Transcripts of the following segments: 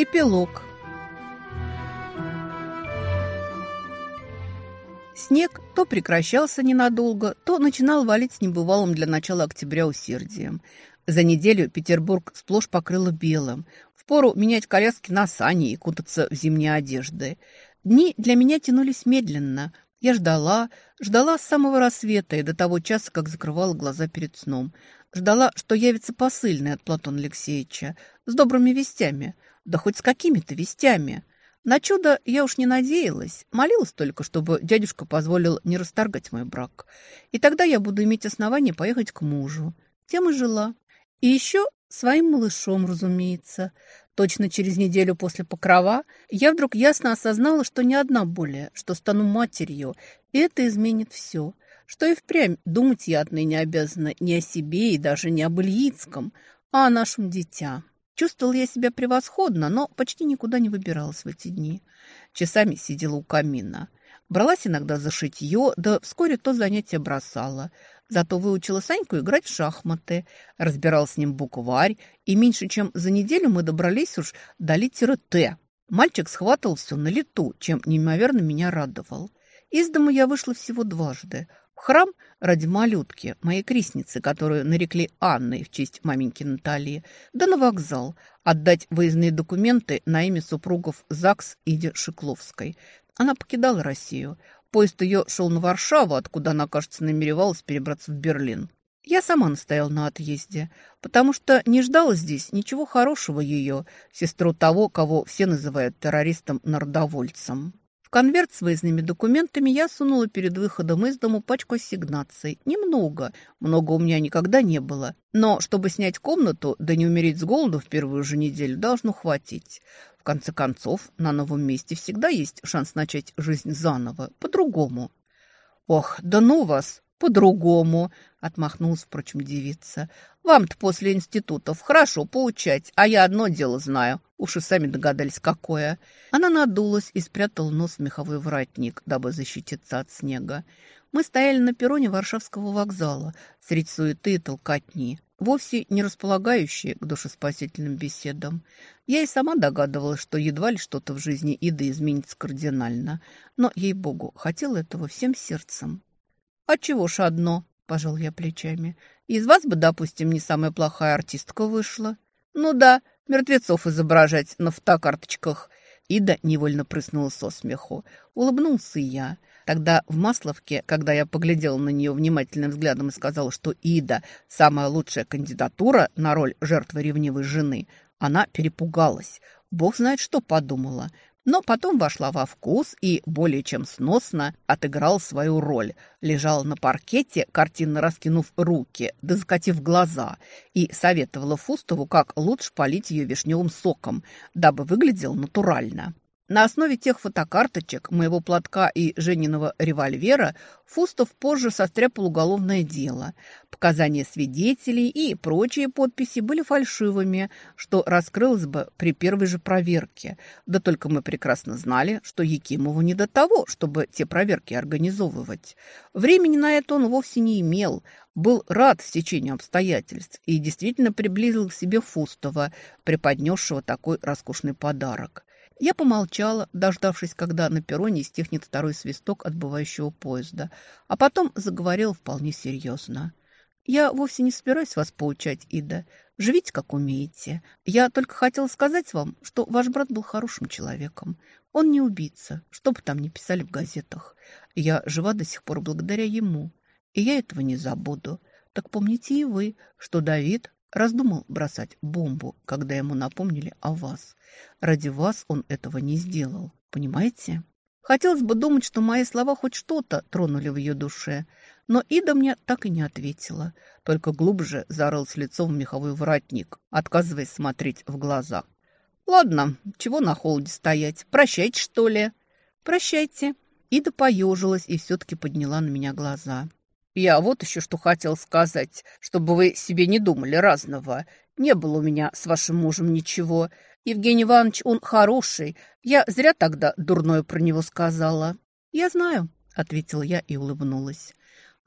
Эпилог. Снег то прекращался ненадолго, то начинал валить с небывалым для начала октября усердием. За неделю Петербург сплошь покрыло белым. Впору менять коляски на сани и кутаться в зимние одежды. Дни для меня тянулись медленно. Я ждала, ждала с самого рассвета и до того часа, как закрывала глаза перед сном. Ждала, что явится посыльный от Платона Алексеевича с добрыми вестями – да хоть с какими-то вестями. На чудо я уж не надеялась. Молилась только, чтобы дядюшка позволил не расторгать мой брак. И тогда я буду иметь основание поехать к мужу. Тем и жила. И еще своим малышом, разумеется. Точно через неделю после покрова я вдруг ясно осознала, что не одна более, что стану матерью, и это изменит все. Что и впрямь думать я отныне обязана не о себе и даже не об Ильицком, а о нашем дитя. Чувствовал я себя превосходно, но почти никуда не выбиралась в эти дни. Часами сидела у камина. Бралась иногда за шитье, да вскоре то занятие бросала. Зато выучила Саньку играть в шахматы, разбирал с ним букварь, и меньше чем за неделю мы добрались уж до литеры «Т». Мальчик схватывал все на лету, чем неимоверно меня радовал. Из дома я вышла всего дважды. В храм ради малютки, моей крестницы, которую нарекли Анной в честь маменьки Натальи, да на вокзал отдать выездные документы на имя супругов ЗАГС Иде Шикловской. Она покидала Россию. Поезд ее шел на Варшаву, откуда она, кажется, намеревалась перебраться в Берлин. Я сама настояла на отъезде, потому что не ждала здесь ничего хорошего ее, сестру того, кого все называют террористом-народовольцем. В конверт с выездными документами я сунула перед выходом из дому пачку ассигнаций. Немного, много у меня никогда не было. Но чтобы снять комнату, да не умереть с голоду в первую же неделю, должно хватить. В конце концов, на новом месте всегда есть шанс начать жизнь заново, по-другому. «Ох, да ну вас!» «По-другому», — отмахнулась, впрочем, девица. «Вам-то после институтов хорошо поучать, а я одно дело знаю. Уж и сами догадались, какое». Она надулась и спрятала нос в меховой воротник, дабы защититься от снега. Мы стояли на перроне Варшавского вокзала, средь суеты и толкотни, вовсе не располагающие к душеспасительным беседам. Я и сама догадывалась, что едва ли что-то в жизни Иды изменится кардинально, но, ей-богу, хотела этого всем сердцем. «А чего ж одно?» – пожал я плечами. «Из вас бы, допустим, не самая плохая артистка вышла». «Ну да, мертвецов изображать на фотокарточках». Ида невольно прыснула со смеху. Улыбнулся я. Тогда в Масловке, когда я поглядел на нее внимательным взглядом и сказал, что Ида – самая лучшая кандидатура на роль жертвы ревнивой жены, она перепугалась. Бог знает, что подумала но потом вошла во вкус и более чем сносно отыграл свою роль. Лежала на паркете, картинно раскинув руки, да закатив глаза, и советовала Фустову, как лучше полить ее вишневым соком, дабы выглядел натурально. На основе тех фотокарточек, моего платка и Жениного револьвера Фустов позже состряпал уголовное дело. Показания свидетелей и прочие подписи были фальшивыми, что раскрылось бы при первой же проверке. Да только мы прекрасно знали, что Якимову не до того, чтобы те проверки организовывать. Времени на это он вовсе не имел, был рад стечению обстоятельств и действительно приблизил к себе Фустова, преподнесшего такой роскошный подарок. Я помолчала, дождавшись, когда на перроне стихнет второй свисток отбывающего поезда, а потом заговорил вполне серьезно. «Я вовсе не собираюсь вас поучать, Ида. Живите, как умеете. Я только хотела сказать вам, что ваш брат был хорошим человеком. Он не убийца, что бы там ни писали в газетах. Я жива до сих пор благодаря ему, и я этого не забуду. Так помните и вы, что Давид Раздумал бросать бомбу, когда ему напомнили о вас. Ради вас он этого не сделал, понимаете? Хотелось бы думать, что мои слова хоть что-то тронули в ее душе, но Ида мне так и не ответила, только глубже зарылась лицом в меховой воротник, отказываясь смотреть в глаза. «Ладно, чего на холоде стоять? Прощайте, что ли?» «Прощайте». Ида поежилась и все-таки подняла на меня глаза. Я вот еще что хотел сказать, чтобы вы себе не думали разного. Не было у меня с вашим мужем ничего. Евгений Иванович, он хороший. Я зря тогда дурное про него сказала. Я знаю, ответила я и улыбнулась.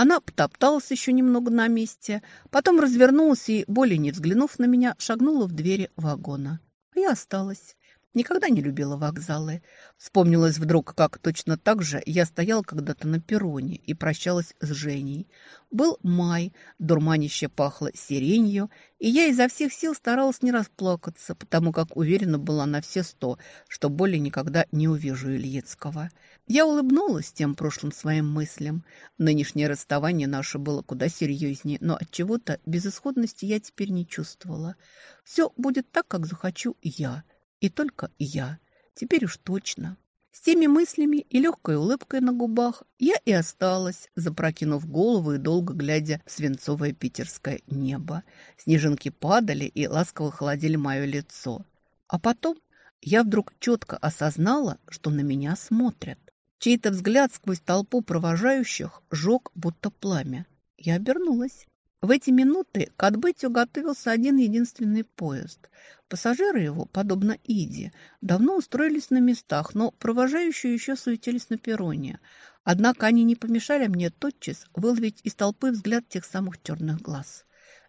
Она потопталась еще немного на месте, потом развернулась и, более не взглянув на меня, шагнула в двери вагона. Я осталась. Никогда не любила вокзалы. Вспомнилось вдруг, как точно так же я стоял когда-то на перроне и прощалась с Женей. Был май, дурманище пахло сиренью, и я изо всех сил старалась не расплакаться, потому как уверена была на все сто, что более никогда не увижу Ильицкого. Я улыбнулась тем прошлым своим мыслям. Нынешнее расставание наше было куда серьезнее, но от чего-то безысходности я теперь не чувствовала. Все будет так, как захочу я – и только я. Теперь уж точно. С теми мыслями и легкой улыбкой на губах я и осталась, запрокинув голову и долго глядя в свинцовое питерское небо. Снежинки падали и ласково холодили мое лицо. А потом я вдруг четко осознала, что на меня смотрят. Чей-то взгляд сквозь толпу провожающих жег, будто пламя. Я обернулась. В эти минуты к отбытию готовился один единственный поезд. Пассажиры его, подобно Иде, давно устроились на местах, но провожающие еще суетились на перроне. Однако они не помешали мне тотчас выловить из толпы взгляд тех самых черных глаз.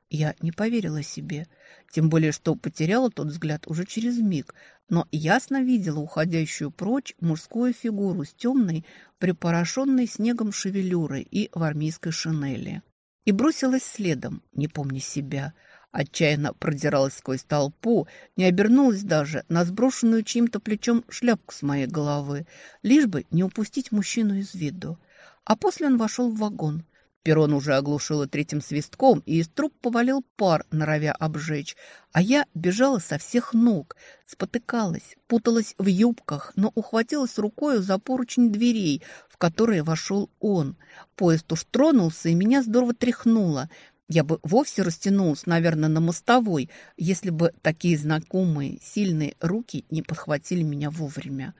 Я не поверила себе, тем более, что потеряла тот взгляд уже через миг, но ясно видела уходящую прочь мужскую фигуру с темной, припорошенной снегом шевелюрой и в армейской шинели и бросилась следом, не помня себя. Отчаянно продиралась сквозь толпу, не обернулась даже на сброшенную чьим-то плечом шляпку с моей головы, лишь бы не упустить мужчину из виду. А после он вошел в вагон, Перрон уже оглушило третьим свистком, и из труб повалил пар, норовя обжечь. А я бежала со всех ног, спотыкалась, путалась в юбках, но ухватилась рукою за поручень дверей, в которые вошел он. Поезд уж тронулся, и меня здорово тряхнуло. Я бы вовсе растянулась, наверное, на мостовой, если бы такие знакомые, сильные руки не подхватили меня вовремя.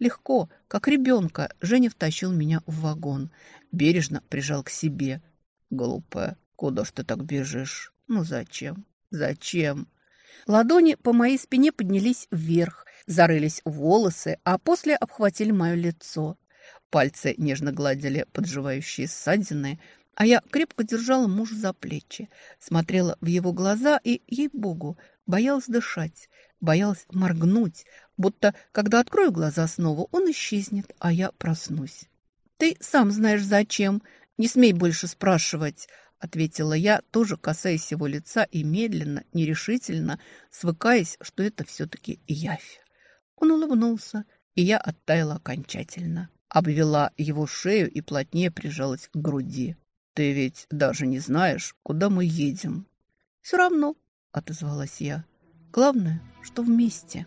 Легко, как ребенка, Женя втащил меня в вагон. Бережно прижал к себе. «Глупая, куда ж ты так бежишь? Ну зачем? Зачем?» Ладони по моей спине поднялись вверх, зарылись в волосы, а после обхватили мое лицо. Пальцы нежно гладили подживающие ссадины, а я крепко держала мужа за плечи, смотрела в его глаза и, ей-богу, боялась дышать, боялась моргнуть, будто, когда открою глаза снова, он исчезнет, а я проснусь. «Ты сам знаешь зачем. Не смей больше спрашивать», — ответила я, тоже касаясь его лица и медленно, нерешительно, свыкаясь, что это все-таки явь. Он улыбнулся, и я оттаяла окончательно. Обвела его шею и плотнее прижалась к груди. «Ты ведь даже не знаешь, куда мы едем». «Все равно», — отозвалась я. «Главное, что вместе».